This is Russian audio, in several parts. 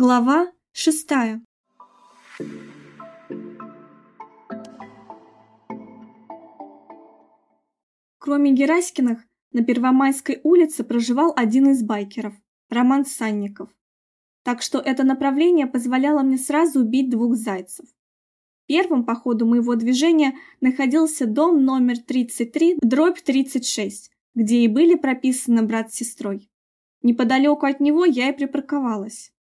Глава шестая Кроме Гераськиных, на Первомайской улице проживал один из байкеров – Роман Санников. Так что это направление позволяло мне сразу убить двух зайцев. Первым по ходу моего движения находился дом номер 33, дробь 36, где и были прописаны брат с сестрой. Неподалеку от него я и припарковалась.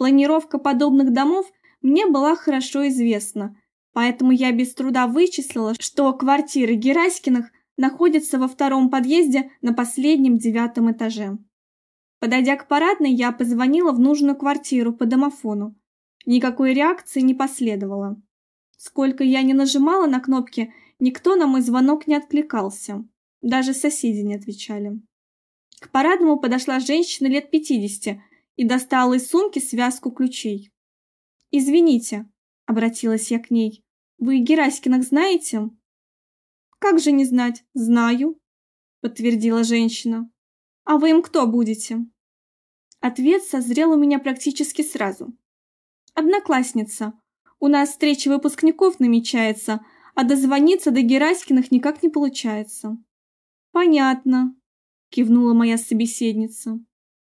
Планировка подобных домов мне была хорошо известна, поэтому я без труда вычислила, что квартиры Гераськиных находятся во втором подъезде на последнем девятом этаже. Подойдя к парадной, я позвонила в нужную квартиру по домофону. Никакой реакции не последовало. Сколько я не нажимала на кнопки, никто на мой звонок не откликался. Даже соседи не отвечали. К парадному подошла женщина лет пятидесяти, и достала из сумки связку ключей. «Извините», — обратилась я к ней, — «вы Гераськиных знаете?» «Как же не знать? Знаю», — подтвердила женщина. «А вы им кто будете?» Ответ созрел у меня практически сразу. «Одноклассница. У нас встреча выпускников намечается, а дозвониться до Гераськиных никак не получается». «Понятно», — кивнула моя собеседница.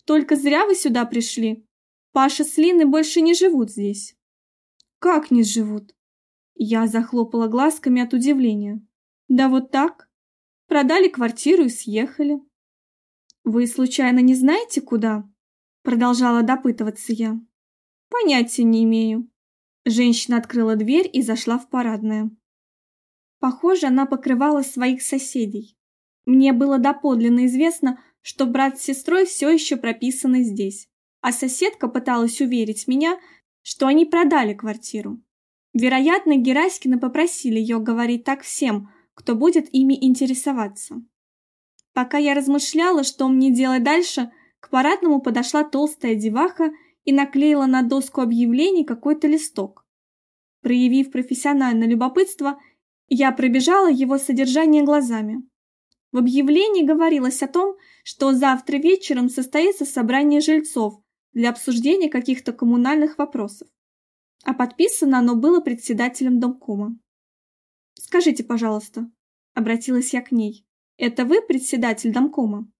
Только зря вы сюда пришли. Паша с Линой больше не живут здесь. Как не живут? Я захлопала глазками от удивления. Да вот так. Продали квартиру и съехали. Вы случайно не знаете, куда? Продолжала допытываться я. Понятия не имею. Женщина открыла дверь и зашла в парадное. Похоже, она покрывала своих соседей. Мне было доподлинно известно, что брат с сестрой все еще прописаны здесь, а соседка пыталась уверить меня, что они продали квартиру. Вероятно, Гераськины попросили ее говорить так всем, кто будет ими интересоваться. Пока я размышляла, что мне делать дальше, к парадному подошла толстая деваха и наклеила на доску объявлений какой-то листок. Проявив профессиональное любопытство, я пробежала его содержание глазами. В объявлении говорилось о том, что завтра вечером состоится собрание жильцов для обсуждения каких-то коммунальных вопросов. А подписано оно было председателем домкома. «Скажите, пожалуйста», — обратилась я к ней, — «это вы председатель домкома?»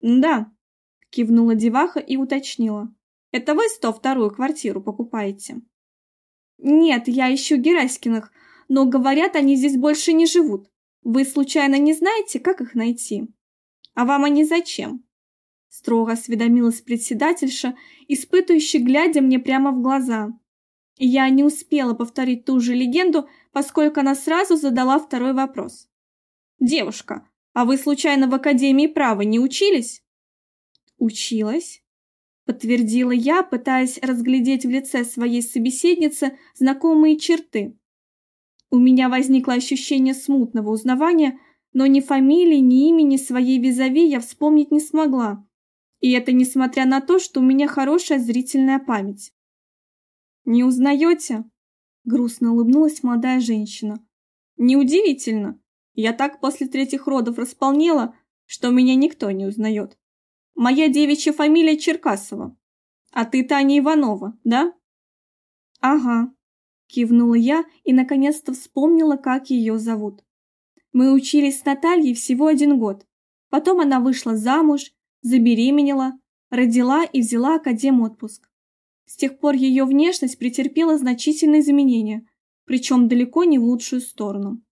«Да», — кивнула деваха и уточнила. «Это вы 102-ю квартиру покупаете?» «Нет, я ищу Гераськиных, но, говорят, они здесь больше не живут. Вы случайно не знаете, как их найти? А вам они зачем? Строго осведомилась председательша, испытывающая, глядя мне прямо в глаза. И я не успела повторить ту же легенду, поскольку она сразу задала второй вопрос. «Девушка, а вы случайно в Академии права не учились?» «Училась», — подтвердила я, пытаясь разглядеть в лице своей собеседницы знакомые черты. У меня возникло ощущение смутного узнавания, но ни фамилии, ни имени своей визави я вспомнить не смогла. И это несмотря на то, что у меня хорошая зрительная память. «Не узнаете?» – грустно улыбнулась молодая женщина. «Неудивительно. Я так после третьих родов располнела, что меня никто не узнает. Моя девичья фамилия Черкасова. А ты Таня Иванова, да?» «Ага», Кивнула я и наконец-то вспомнила, как ее зовут. Мы учились с Натальей всего один год. Потом она вышла замуж, забеременела, родила и взяла академ отпуск. С тех пор ее внешность претерпела значительные изменения, причем далеко не в лучшую сторону.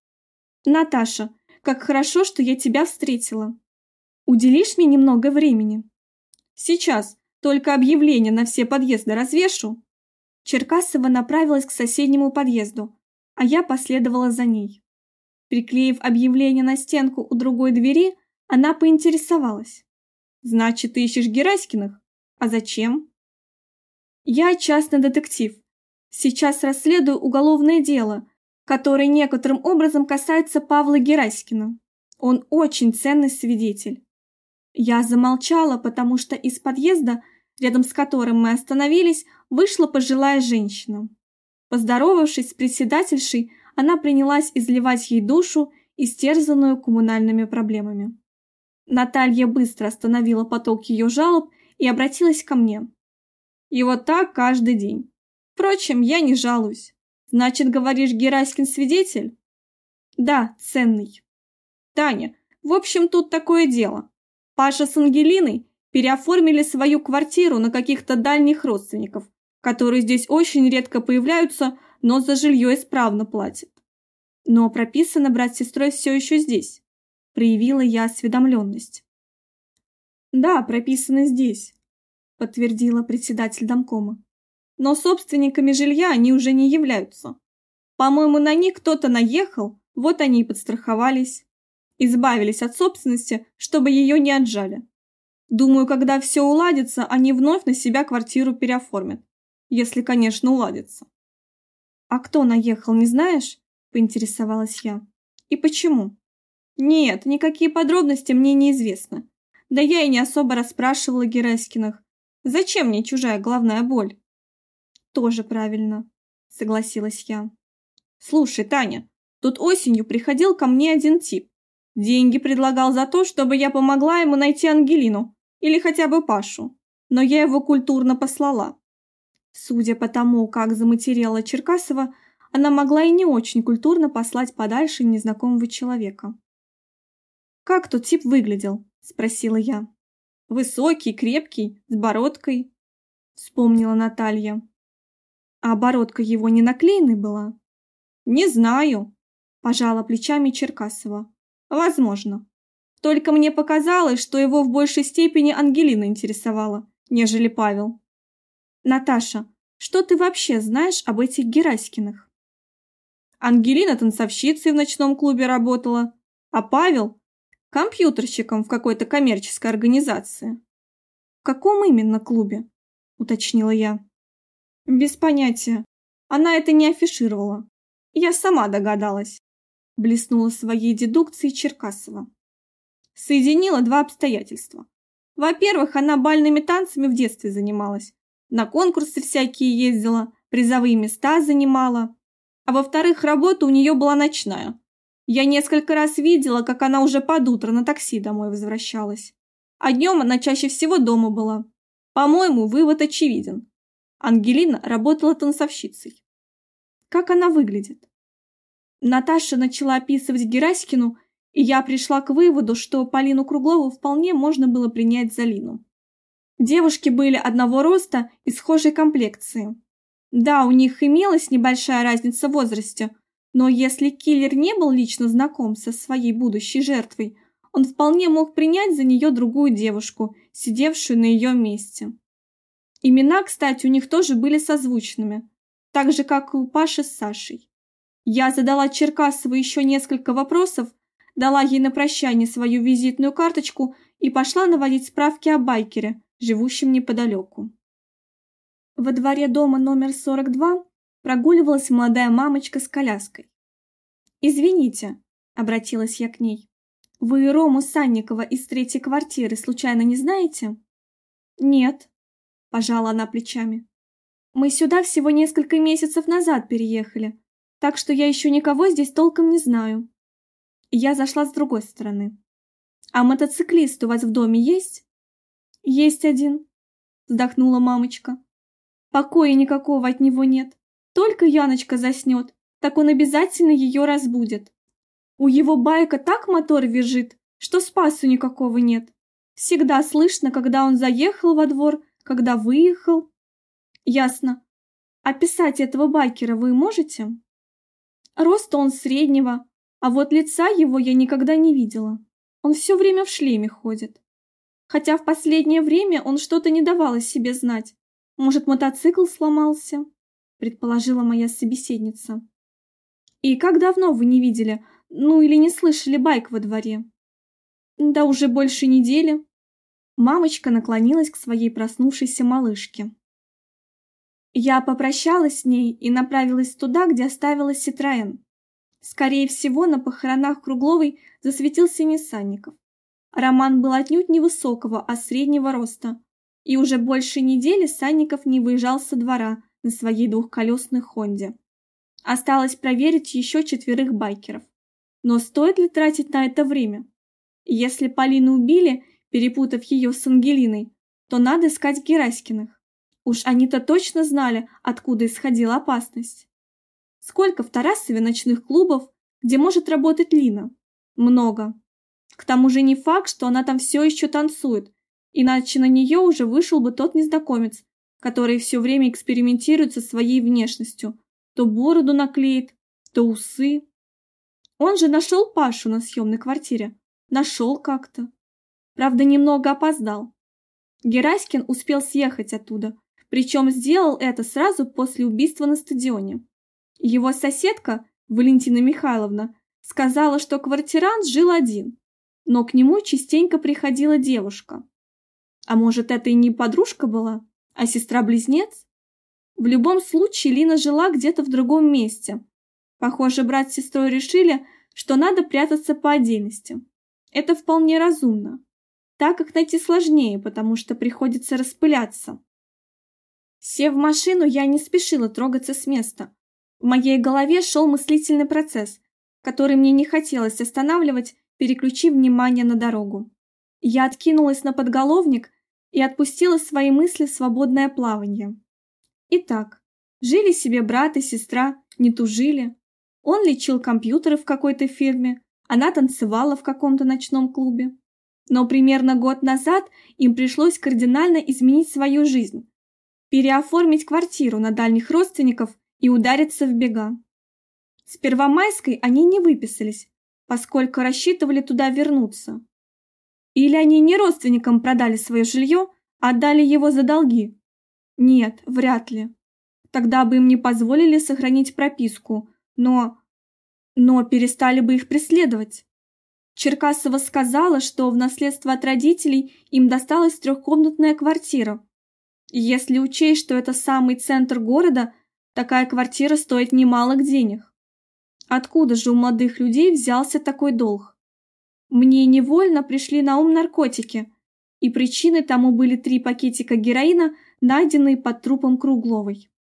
«Наташа, как хорошо, что я тебя встретила. Уделишь мне немного времени?» «Сейчас, только объявление на все подъезды развешу». Черкасова направилась к соседнему подъезду, а я последовала за ней. Приклеив объявление на стенку у другой двери, она поинтересовалась. «Значит, ты ищешь Гераськиных? А зачем?» «Я частный детектив. Сейчас расследую уголовное дело, которое некоторым образом касается Павла Гераськина. Он очень ценный свидетель». Я замолчала, потому что из подъезда рядом с которым мы остановились, вышла пожилая женщина. Поздоровавшись с председательшей, она принялась изливать ей душу, истерзанную коммунальными проблемами. Наталья быстро остановила поток ее жалоб и обратилась ко мне. И вот так каждый день. Впрочем, я не жалуюсь. Значит, говоришь, Гераськин свидетель? Да, ценный. Таня, в общем, тут такое дело. Паша с Ангелиной переоформили свою квартиру на каких-то дальних родственников, которые здесь очень редко появляются, но за жилье исправно платят. Но прописано брат с сестрой все еще здесь. Проявила я осведомленность. Да, прописано здесь, подтвердила председатель домкома. Но собственниками жилья они уже не являются. По-моему, на них кто-то наехал, вот они и подстраховались. Избавились от собственности, чтобы ее не отжали. Думаю, когда все уладится, они вновь на себя квартиру переоформят. Если, конечно, уладится. А кто наехал, не знаешь? Поинтересовалась я. И почему? Нет, никакие подробности мне неизвестны. Да я и не особо расспрашивала Гераськиных. Зачем мне чужая головная боль? Тоже правильно, согласилась я. Слушай, Таня, тут осенью приходил ко мне один тип. Деньги предлагал за то, чтобы я помогла ему найти Ангелину или хотя бы Пашу, но я его культурно послала. Судя по тому, как заматерела Черкасова, она могла и не очень культурно послать подальше незнакомого человека. «Как тот тип выглядел?» – спросила я. «Высокий, крепкий, с бородкой», – вспомнила Наталья. «А бородка его не наклеенной была?» «Не знаю», – пожала плечами Черкасова. Возможно. Только мне показалось, что его в большей степени Ангелина интересовала, нежели Павел. Наташа, что ты вообще знаешь об этих Гераськиных? Ангелина танцовщицей в ночном клубе работала, а Павел – компьютерщиком в какой-то коммерческой организации. В каком именно клубе? Уточнила я. Без понятия. Она это не афишировала. Я сама догадалась блеснула своей дедукцией Черкасова. Соединила два обстоятельства. Во-первых, она бальными танцами в детстве занималась, на конкурсы всякие ездила, призовые места занимала. А во-вторых, работа у нее была ночная. Я несколько раз видела, как она уже под утро на такси домой возвращалась. А днем она чаще всего дома была. По-моему, вывод очевиден. Ангелина работала танцовщицей. Как она выглядит? Наташа начала описывать Гераськину, и я пришла к выводу, что Полину Круглову вполне можно было принять за Лину. Девушки были одного роста и схожей комплекции. Да, у них имелась небольшая разница в возрасте, но если киллер не был лично знаком со своей будущей жертвой, он вполне мог принять за нее другую девушку, сидевшую на ее месте. Имена, кстати, у них тоже были созвучными, так же, как и у Паши с Сашей. Я задала Черкасову еще несколько вопросов, дала ей на прощание свою визитную карточку и пошла наводить справки о байкере, живущем неподалеку. Во дворе дома номер 42 прогуливалась молодая мамочка с коляской. «Извините», — обратилась я к ней, — «вы Рому Санникова из третьей квартиры случайно не знаете?» «Нет», — пожала она плечами. «Мы сюда всего несколько месяцев назад переехали, так что я еще никого здесь толком не знаю. Я зашла с другой стороны. А мотоциклист у вас в доме есть? Есть один, вздохнула мамочка. Покоя никакого от него нет. Только Яночка заснет, так он обязательно ее разбудит. У его байка так мотор визжит, что спасу никакого нет. Всегда слышно, когда он заехал во двор, когда выехал. Ясно. Описать этого байкера вы можете? Роста он среднего, а вот лица его я никогда не видела. Он все время в шлеме ходит. Хотя в последнее время он что-то не давал о себе знать. Может, мотоцикл сломался? Предположила моя собеседница. И как давно вы не видели, ну или не слышали байк во дворе? Да уже больше недели. Мамочка наклонилась к своей проснувшейся малышке. Я попрощалась с ней и направилась туда, где оставила Ситроен. Скорее всего, на похоронах Кругловой засветился Нисанников. Роман был отнюдь невысокого, а среднего роста, и уже больше недели Санников не выезжал со двора на своей двухколесной Хонде. Осталось проверить еще четверых байкеров. Но стоит ли тратить на это время? Если Полину убили, перепутав ее с Ангелиной, то надо искать Гераськиных. Уж они-то точно знали, откуда исходила опасность. Сколько в Тарасове ночных клубов, где может работать Лина? Много. К тому же не факт, что она там все еще танцует, иначе на нее уже вышел бы тот незнакомец, который все время экспериментирует со своей внешностью. То бороду наклеит, то усы. Он же нашел Пашу на съемной квартире. Нашел как-то. Правда, немного опоздал. Гераськин успел съехать оттуда, причем сделал это сразу после убийства на стадионе. Его соседка, Валентина Михайловна, сказала, что квартирант жил один, но к нему частенько приходила девушка. А может, это и не подружка была, а сестра-близнец? В любом случае, Лина жила где-то в другом месте. Похоже, брат с сестрой решили, что надо прятаться по отдельности. Это вполне разумно, так как найти сложнее, потому что приходится распыляться. Сев в машину, я не спешила трогаться с места. В моей голове шел мыслительный процесс, который мне не хотелось останавливать, переключив внимание на дорогу. Я откинулась на подголовник и отпустила свои мысли в свободное плавание. Итак, жили себе брат и сестра, не тужили. Он лечил компьютеры в какой-то фирме, она танцевала в каком-то ночном клубе. Но примерно год назад им пришлось кардинально изменить свою жизнь, переоформить квартиру на дальних родственников и удариться в бега. С Первомайской они не выписались, поскольку рассчитывали туда вернуться. Или они не родственникам продали свое жилье, а отдали его за долги? Нет, вряд ли. Тогда бы им не позволили сохранить прописку, но... Но перестали бы их преследовать. Черкасова сказала, что в наследство от родителей им досталась трехкомнатная квартира. Если учесть, что это самый центр города, такая квартира стоит немалых денег. Откуда же у молодых людей взялся такой долг? Мне невольно пришли на ум наркотики, и причиной тому были три пакетика героина, найденные под трупом Кругловой.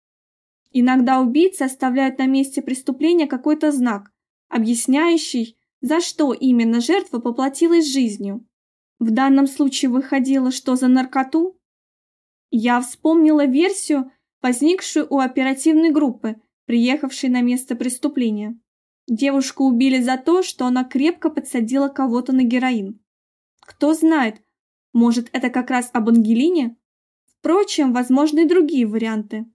Иногда убийцы оставляют на месте преступления какой-то знак, объясняющий, за что именно жертва поплатилась жизнью. В данном случае выходило, что за наркоту. Я вспомнила версию, возникшую у оперативной группы, приехавшей на место преступления. Девушку убили за то, что она крепко подсадила кого-то на героин. Кто знает, может, это как раз об Ангелине? Впрочем, возможны и другие варианты.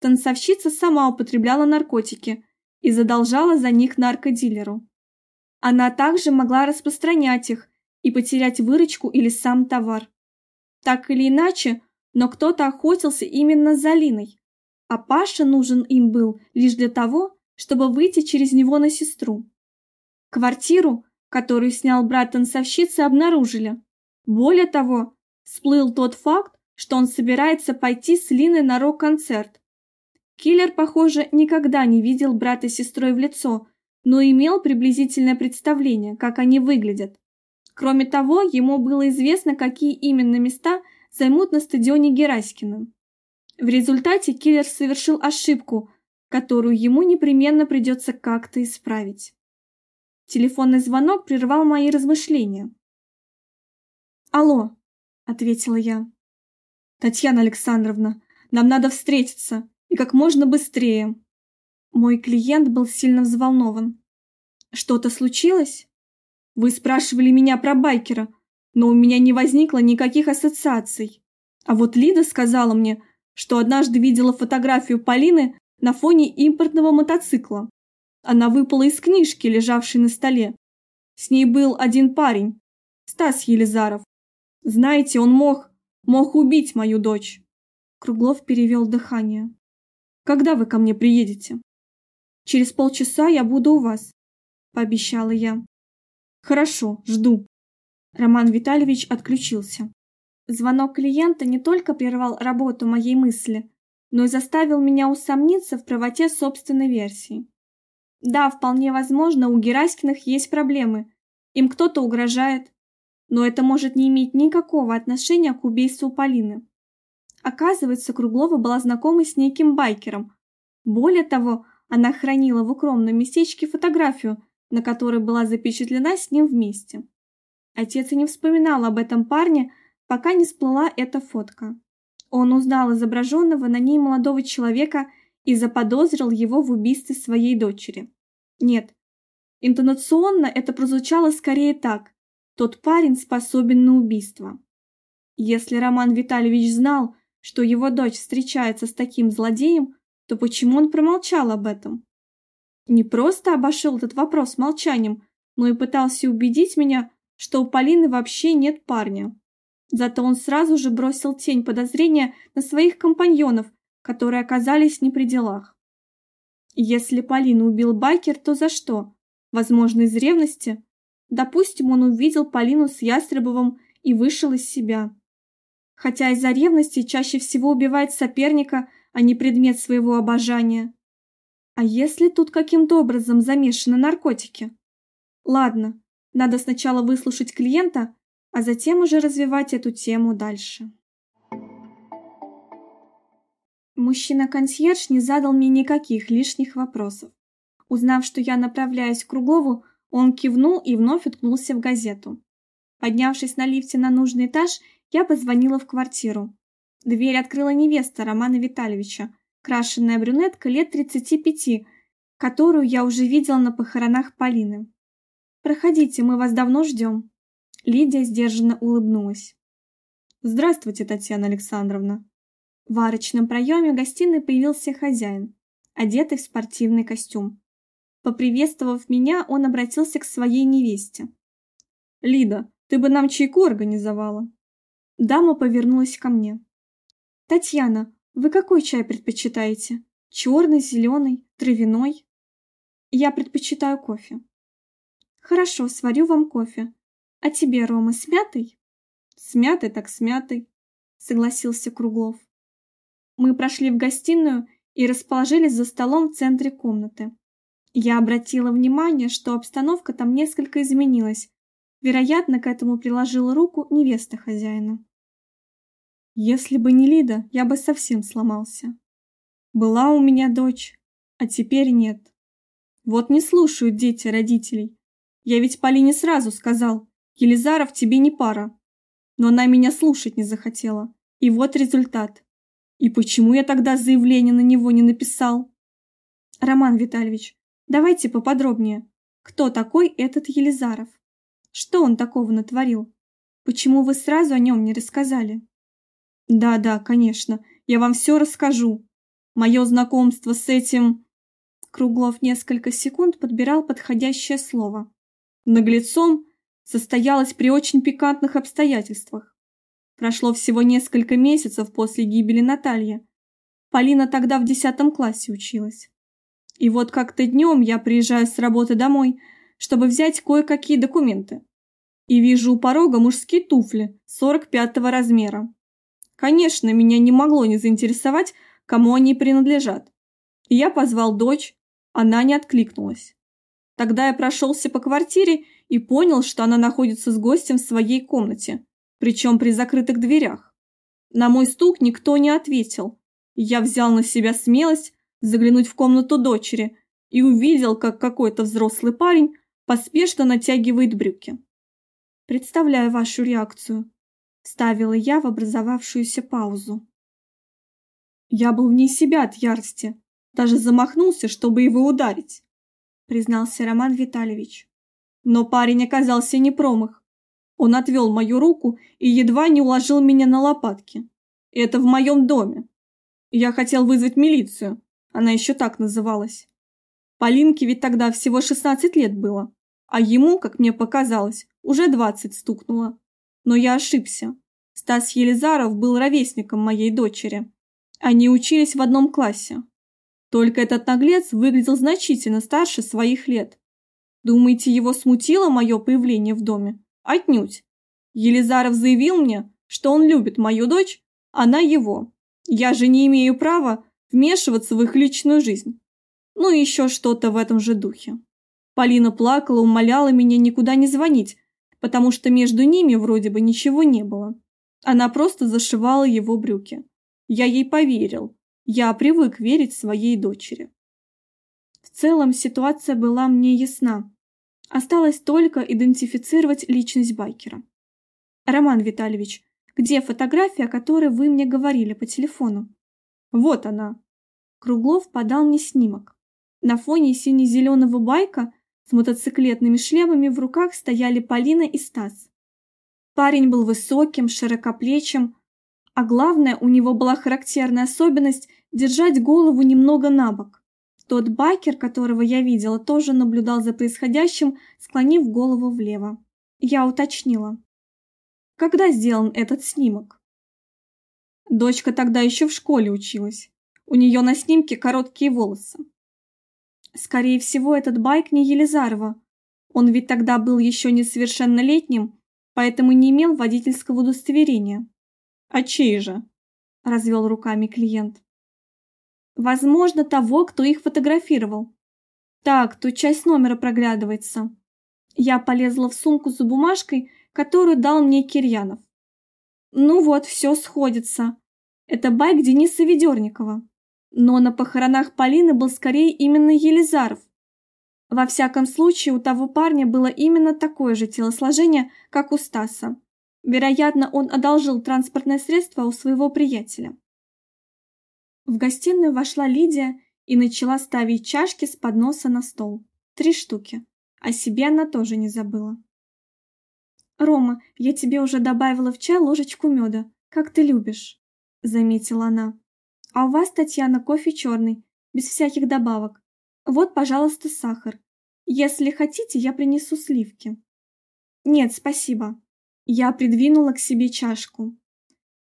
Танцовщица сама употребляла наркотики и задолжала за них наркодилеру. Она также могла распространять их и потерять выручку или сам товар. Так или иначе, но кто-то охотился именно за Линой, а Паша нужен им был лишь для того, чтобы выйти через него на сестру. Квартиру, которую снял брат танцовщицы, обнаружили. Более того, всплыл тот факт, что он собирается пойти с Линой на рок-концерт. Киллер, похоже, никогда не видел брата с сестрой в лицо, но имел приблизительное представление, как они выглядят. Кроме того, ему было известно, какие именно места займут на стадионе Гераськина. В результате киллер совершил ошибку, которую ему непременно придется как-то исправить. Телефонный звонок прервал мои размышления. «Алло», — ответила я. «Татьяна Александровна, нам надо встретиться, и как можно быстрее». Мой клиент был сильно взволнован. «Что-то случилось?» «Вы спрашивали меня про байкера, но у меня не возникло никаких ассоциаций. А вот Лида сказала мне, что однажды видела фотографию Полины на фоне импортного мотоцикла. Она выпала из книжки, лежавшей на столе. С ней был один парень, Стас Елизаров. Знаете, он мог, мог убить мою дочь. Круглов перевел дыхание. Когда вы ко мне приедете? Через полчаса я буду у вас, пообещала я. Хорошо, жду. Роман Витальевич отключился. Звонок клиента не только прервал работу моей мысли, но и заставил меня усомниться в правоте собственной версии. Да, вполне возможно, у Гераськиных есть проблемы. Им кто-то угрожает. Но это может не иметь никакого отношения к убийству Полины. Оказывается, Круглова была знакома с неким байкером. Более того, она хранила в укромном местечке фотографию, на которой была запечатлена с ним вместе. Отец и не вспоминал об этом парне, пока не всплыла эта фотка. Он узнал изображенного на ней молодого человека и заподозрил его в убийстве своей дочери. Нет, интонационно это прозвучало скорее так. Тот парень способен на убийство. Если Роман Витальевич знал, что его дочь встречается с таким злодеем, то почему он промолчал об этом? Не просто обошел этот вопрос молчанием, но и пытался убедить меня, что у Полины вообще нет парня. Зато он сразу же бросил тень подозрения на своих компаньонов, которые оказались не при делах. Если Полину убил Байкер, то за что? Возможно, из ревности? Допустим, он увидел Полину с Ястребовым и вышел из себя. Хотя из-за ревности чаще всего убивает соперника, а не предмет своего обожания. А если тут каким-то образом замешаны наркотики? Ладно, надо сначала выслушать клиента, а затем уже развивать эту тему дальше. Мужчина-консьерж не задал мне никаких лишних вопросов. Узнав, что я направляюсь к Круглову, он кивнул и вновь уткнулся в газету. Поднявшись на лифте на нужный этаж, я позвонила в квартиру. Дверь открыла невеста Романа Витальевича, крашенная брюнетка лет 35, которую я уже видела на похоронах Полины. «Проходите, мы вас давно ждем». Лидия сдержанно улыбнулась. «Здравствуйте, Татьяна Александровна». В арочном проеме гостиной появился хозяин, одетый в спортивный костюм. Поприветствовав меня, он обратился к своей невесте. «Лида, ты бы нам чайку организовала?» Дама повернулась ко мне. «Татьяна, вы какой чай предпочитаете? Черный, зеленый, травяной?» «Я предпочитаю кофе». «Хорошо, сварю вам кофе. А тебе, Рома, с мятой? С мятой так с мятой, согласился Круглов. Мы прошли в гостиную и расположились за столом в центре комнаты. Я обратила внимание, что обстановка там несколько изменилась. Вероятно, к этому приложила руку невеста хозяина. Если бы не Лида, я бы совсем сломался. Была у меня дочь, а теперь нет. Вот не слушают дети родителей. Я ведь Полине сразу сказал, Елизаров тебе не пара. Но она меня слушать не захотела. И вот результат. И почему я тогда заявление на него не написал? Роман Витальевич, давайте поподробнее. Кто такой этот Елизаров? Что он такого натворил? Почему вы сразу о нем не рассказали? Да-да, конечно, я вам все расскажу. Мое знакомство с этим... Круглов несколько секунд подбирал подходящее слово. Наглецом состоялась при очень пикантных обстоятельствах. Прошло всего несколько месяцев после гибели Натальи. Полина тогда в десятом классе училась. И вот как-то днем я приезжаю с работы домой, чтобы взять кое-какие документы. И вижу у порога мужские туфли 45-го размера. Конечно, меня не могло не заинтересовать, кому они принадлежат. И я позвал дочь, она не откликнулась. Тогда я прошелся по квартире и понял, что она находится с гостем в своей комнате, причем при закрытых дверях. На мой стук никто не ответил. Я взял на себя смелость заглянуть в комнату дочери и увидел, как какой-то взрослый парень поспешно натягивает брюки. «Представляю вашу реакцию», – ставила я в образовавшуюся паузу. Я был вне себя от ярости, даже замахнулся, чтобы его ударить признался Роман Витальевич. Но парень оказался не промах. Он отвел мою руку и едва не уложил меня на лопатки. Это в моем доме. Я хотел вызвать милицию, она еще так называлась. Полинке ведь тогда всего 16 лет было, а ему, как мне показалось, уже 20 стукнуло. Но я ошибся. Стас Елизаров был ровесником моей дочери. Они учились в одном классе. Только этот наглец выглядел значительно старше своих лет. Думаете, его смутило мое появление в доме? Отнюдь. Елизаров заявил мне, что он любит мою дочь, она его. Я же не имею права вмешиваться в их личную жизнь. Ну и еще что-то в этом же духе. Полина плакала, умоляла меня никуда не звонить, потому что между ними вроде бы ничего не было. Она просто зашивала его брюки. Я ей поверил, я привык верить своей дочери. Целом ситуация была мне ясна. Осталось только идентифицировать личность байкера. Роман Витальевич, Где фотография, о которой вы мне говорили по телефону? Вот она. Круглов подал мне снимок. На фоне сине-зеленого байка с мотоциклетными шлемами в руках стояли Полина и Стас. Парень был высоким, широкоплечим, а главное, у него была характерная особенность держать голову немного на бок. Тот байкер, которого я видела, тоже наблюдал за происходящим, склонив голову влево. Я уточнила. Когда сделан этот снимок? Дочка тогда еще в школе училась. У нее на снимке короткие волосы. Скорее всего, этот байк не Елизарова. Он ведь тогда был еще несовершеннолетним, поэтому не имел водительского удостоверения. А чей же? Развел руками клиент. Возможно, того, кто их фотографировал. Так, тут часть номера проглядывается. Я полезла в сумку за бумажкой, которую дал мне Кирьянов. Ну вот, все сходится. Это байк Дениса Ведерникова. Но на похоронах Полины был скорее именно Елизаров. Во всяком случае, у того парня было именно такое же телосложение, как у Стаса. Вероятно, он одолжил транспортное средство у своего приятеля. В гостиную вошла Лидия и начала ставить чашки с подноса на стол. Три штуки. О себе она тоже не забыла. «Рома, я тебе уже добавила в чай ложечку меда, как ты любишь», — заметила она. «А у вас, Татьяна, кофе черный, без всяких добавок. Вот, пожалуйста, сахар. Если хотите, я принесу сливки». «Нет, спасибо». Я придвинула к себе чашку.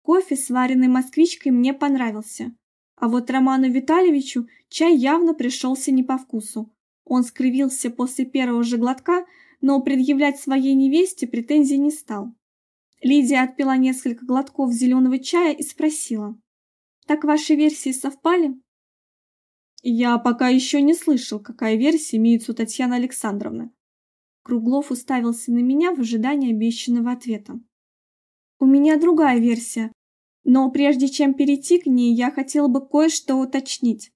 Кофе, сваренный москвичкой, мне понравился. А вот Роману Витальевичу чай явно пришелся не по вкусу. Он скривился после первого же глотка, но предъявлять своей невесте претензий не стал. Лидия отпила несколько глотков зеленого чая и спросила. «Так ваши версии совпали?» «Я пока еще не слышал, какая версия имеется у Татьяны Александровны». Круглов уставился на меня в ожидании обещанного ответа. «У меня другая версия, но прежде чем перейти к ней, я хотела бы кое-что уточнить.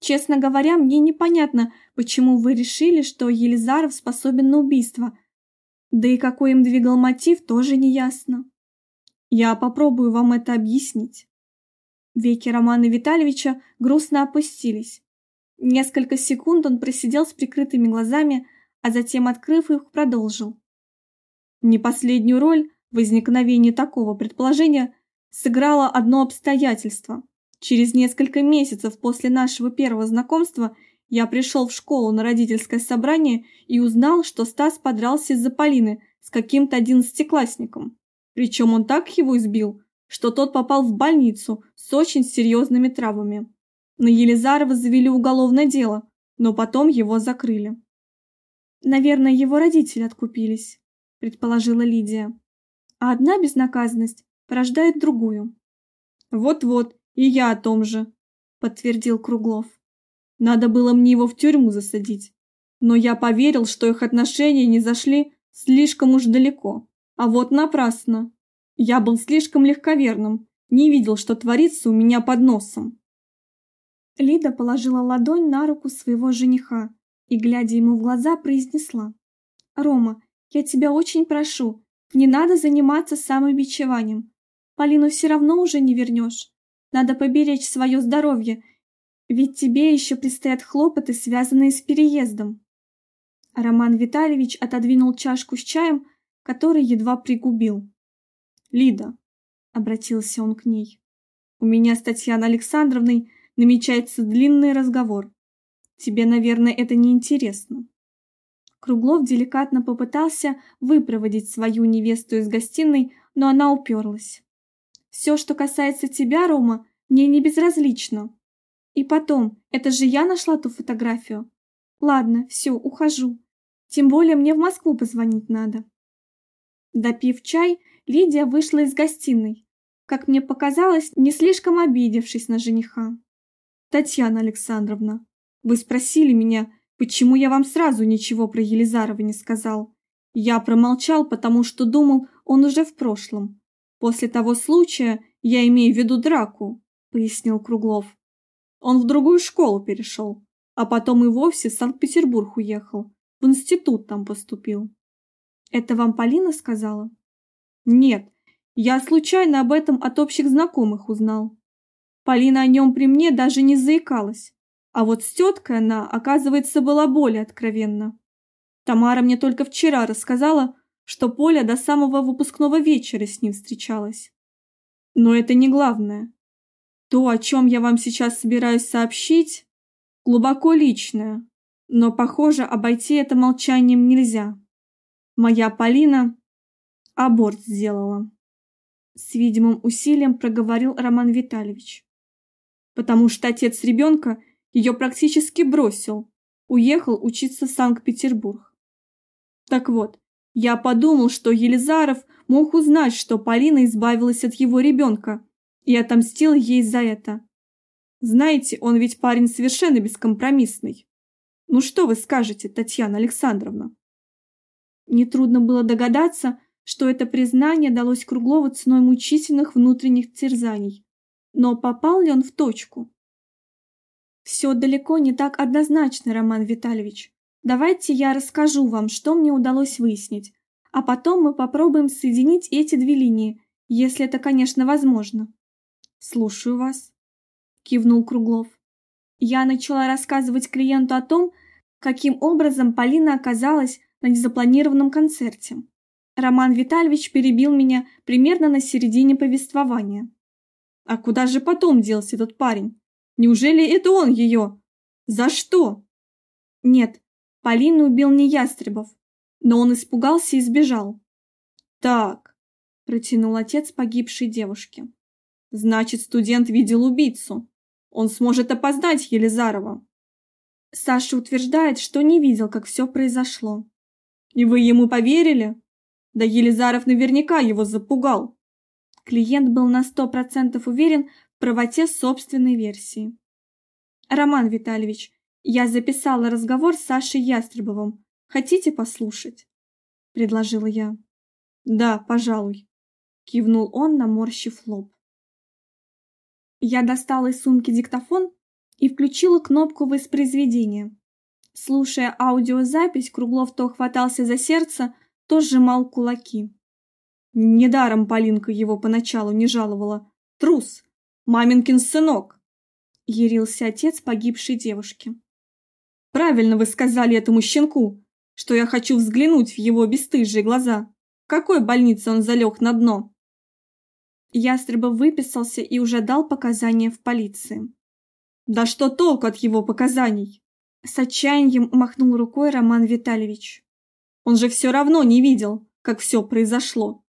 Честно говоря, мне непонятно, почему вы решили, что Елизаров способен на убийство. Да и какой им двигал мотив, тоже не ясно. Я попробую вам это объяснить. Веки Романа Витальевича грустно опустились. Несколько секунд он просидел с прикрытыми глазами, а затем, открыв их, продолжил. Не последнюю роль в возникновении такого предположения сыграло одно обстоятельство. Через несколько месяцев после нашего первого знакомства я пришел в школу на родительское собрание и узнал, что Стас подрался из-за Полины с каким-то одиннадцатиклассником. Причем он так его избил, что тот попал в больницу с очень серьезными травмами. На Елизарова завели уголовное дело, но потом его закрыли. «Наверное, его родители откупились», – предположила Лидия. «А одна безнаказанность порождает другую. Вот-вот, и я о том же, подтвердил Круглов. Надо было мне его в тюрьму засадить. Но я поверил, что их отношения не зашли слишком уж далеко. А вот напрасно. Я был слишком легковерным, не видел, что творится у меня под носом. Лида положила ладонь на руку своего жениха и, глядя ему в глаза, произнесла. «Рома, я тебя очень прошу, не надо заниматься самобичеванием. Полину все равно уже не вернешь. Надо поберечь свое здоровье, ведь тебе еще предстоят хлопоты, связанные с переездом. Роман Витальевич отодвинул чашку с чаем, который едва пригубил. «Лида», — обратился он к ней, — «у меня с Татьяной Александровной намечается длинный разговор. Тебе, наверное, это не интересно. Круглов деликатно попытался выпроводить свою невесту из гостиной, но она уперлась. Все, что касается тебя, Рома, мне не безразлично. И потом, это же я нашла ту фотографию. Ладно, все, ухожу. Тем более мне в Москву позвонить надо. Допив чай, Лидия вышла из гостиной, как мне показалось, не слишком обидевшись на жениха. Татьяна Александровна, вы спросили меня, почему я вам сразу ничего про Елизарова не сказал. Я промолчал, потому что думал, он уже в прошлом. После того случая я имею в виду драку, пояснил Круглов. Он в другую школу перешел, а потом и вовсе в Санкт-Петербург уехал, в институт там поступил. Это вам Полина сказала? Нет, Я случайно об этом от общих знакомых узнал. Полина о нем при мне даже не заикалась. А вот с теткой она, оказывается, была более откровенна. Тамара мне только вчера рассказала, что Поля до самого выпускного вечера с ним встречалась. Но это не главное. То, о чем я вам сейчас собираюсь сообщить, глубоко личное, но, похоже, обойти это молчанием нельзя. Моя Полина аборт сделала. С видимым усилием проговорил Роман Витальевич. Потому что отец ребенка ее практически бросил, уехал учиться в Санкт-Петербург. Так вот, я подумал, что Елизаров мог узнать, что Полина избавилась от его ребенка и отомстил ей за это. Знаете, он ведь парень совершенно бескомпромиссный. Ну что вы скажете, Татьяна Александровна? Нетрудно было догадаться, что это признание далось Круглову ценой мучительных внутренних терзаний. Но попал ли он в точку? Все далеко не так однозначно, Роман Витальевич. Давайте я расскажу вам, что мне удалось выяснить, а потом мы попробуем соединить эти две линии, если это, конечно, возможно. Слушаю вас, кивнул Круглов. Я начала рассказывать клиенту о том, каким образом Полина оказалась на незапланированном концерте. Роман Витальевич перебил меня примерно на середине повествования. А куда же потом делся этот парень? Неужели это он ее? За что? Нет, Полину убил не Ястребов, но он испугался и сбежал. Так, протянул отец погибшей девушки. Значит, студент видел убийцу. Он сможет опознать Елизарова. Саша утверждает, что не видел, как все произошло. И вы ему поверили? Да Елизаров наверняка его запугал. Клиент был на сто процентов уверен правоте собственной версии. «Роман Витальевич, я записала разговор с Сашей Ястребовым. Хотите послушать?» – предложила я. «Да, пожалуй», – кивнул он, наморщив лоб. Я достала из сумки диктофон и включила кнопку воспроизведения. Слушая аудиозапись, Круглов то хватался за сердце, то сжимал кулаки. Недаром Полинка его поначалу не жаловала. Трус! Маменькин сынок!» — ярился отец погибшей девушки. «Правильно вы сказали этому щенку, что я хочу взглянуть в его бесстыжие глаза. В какой больнице он залег на дно?» Ястребов выписался и уже дал показания в полиции. «Да что толку от его показаний?» С отчаянием махнул рукой Роман Витальевич. «Он же все равно не видел, как все произошло.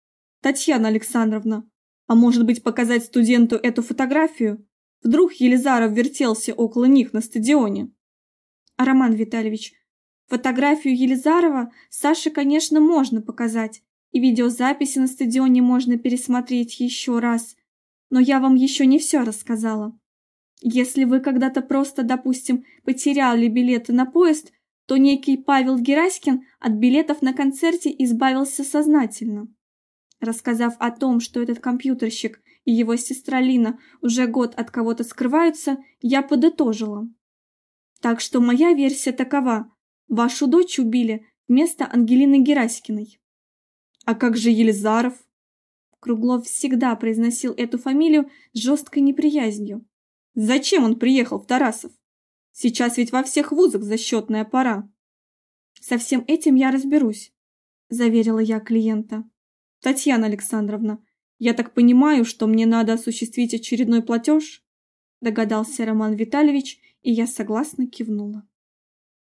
Татьяна Александровна, а может быть, показать студенту эту фотографию? Вдруг Елизаров вертелся около них на стадионе? Роман Витальевич, фотографию Елизарова Саше, конечно, можно показать, и видеозаписи на стадионе можно пересмотреть еще раз. Но я вам еще не все рассказала. Если вы когда-то просто, допустим, потеряли билеты на поезд, то некий Павел Гераськин от билетов на концерте избавился сознательно. Рассказав о том, что этот компьютерщик и его сестра Лина уже год от кого-то скрываются, я подытожила. Так что моя версия такова. Вашу дочь убили вместо Ангелины Гераськиной. А как же Елизаров? Круглов всегда произносил эту фамилию с жесткой неприязнью. Зачем он приехал в Тарасов? Сейчас ведь во всех вузах засчетная пора. Со всем этим я разберусь, заверила я клиента. Татьяна Александровна, я так понимаю, что мне надо осуществить очередной платеж? Догадался Роман Витальевич, и я согласно кивнула.